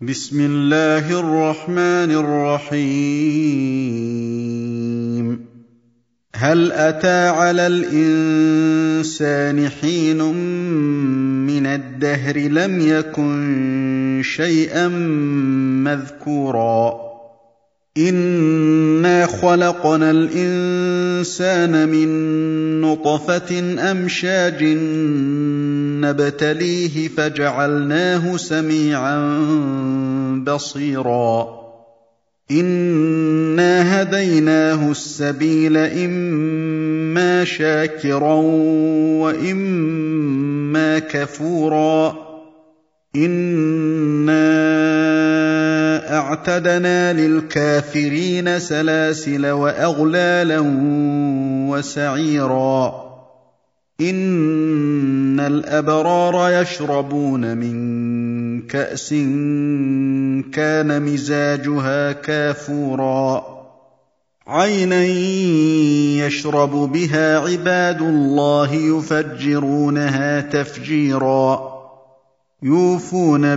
بسم الله الرحمن الرحيم هل اتى على الانسان حين من الدهر لم يكن شيئا مذكورا انا خلقنا الانسان من نطفه امشاج نبتليه فجعلناه سميعا بصيرا. انا هديناه السبيل اما شاكرا واما كفورا. أنا اعتدنا للكافرين سلاسل وأغلالا وسعيرا. إن الأبرار يشربون من كأس كان مزاجها كافورا. عينا يشرب بها عباد الله يفجرونها تفجيرا. يوفون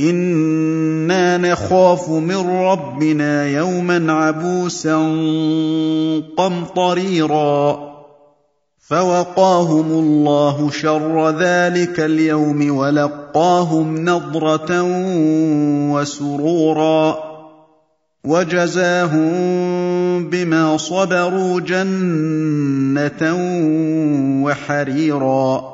أنا نخاف من ربنا يوما عبوسا قمطريرا فوقاهم الله شر ذلك اليوم ولقاهم نضره وسرورا وجزاهم بما صبروا جنه وحريرا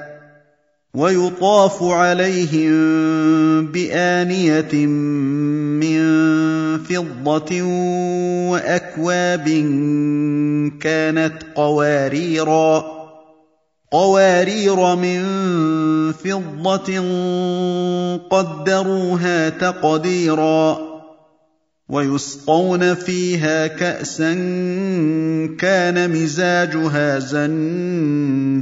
ويطاف عليهم بآنية من فضة وأكواب كانت قواريرا قوارير من فضة قدروها تقديرا ويسقون فيها كأسا كان مزاجها زنجبيلا.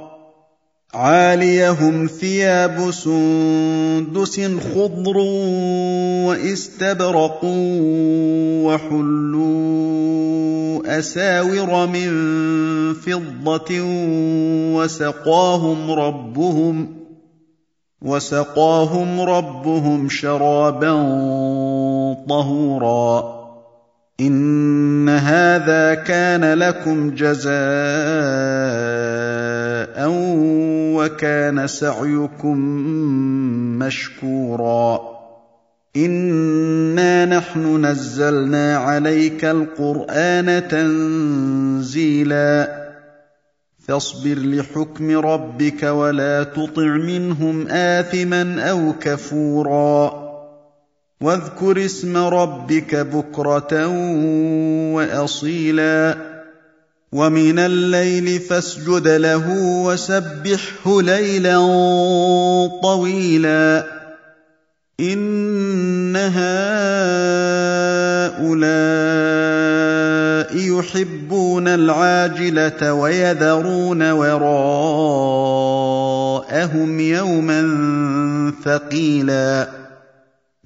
عاليهم ثياب سندس خضر واستبرق وحلوا أساور من فضة وسقاهم ربهم وسقاهم ربهم شرابا طهورا. إن هذا كان لكم جزاء وكان سعيكم مشكورا. إنا نحن نزلنا عليك القرآن تنزيلا. فاصبر لحكم ربك ولا تطع منهم آثما أو كفورا. واذكر اسم ربك بكرة وأصيلا. ومن الليل فاسجد له وسبحه ليلا طويلا. إن هؤلاء يحبون العاجلة ويذرون وراءهم يوما ثقيلا.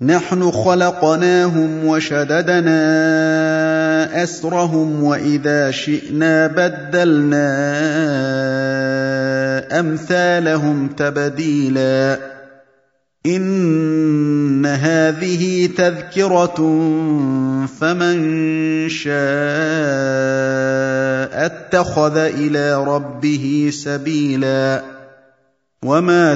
نحن خلقناهم وشددنا أسرهم وإذا شئنا بدلنا أمثالهم تبديلا. إن هذه تذكرة فمن شاء اتخذ إلى ربه سبيلا. وما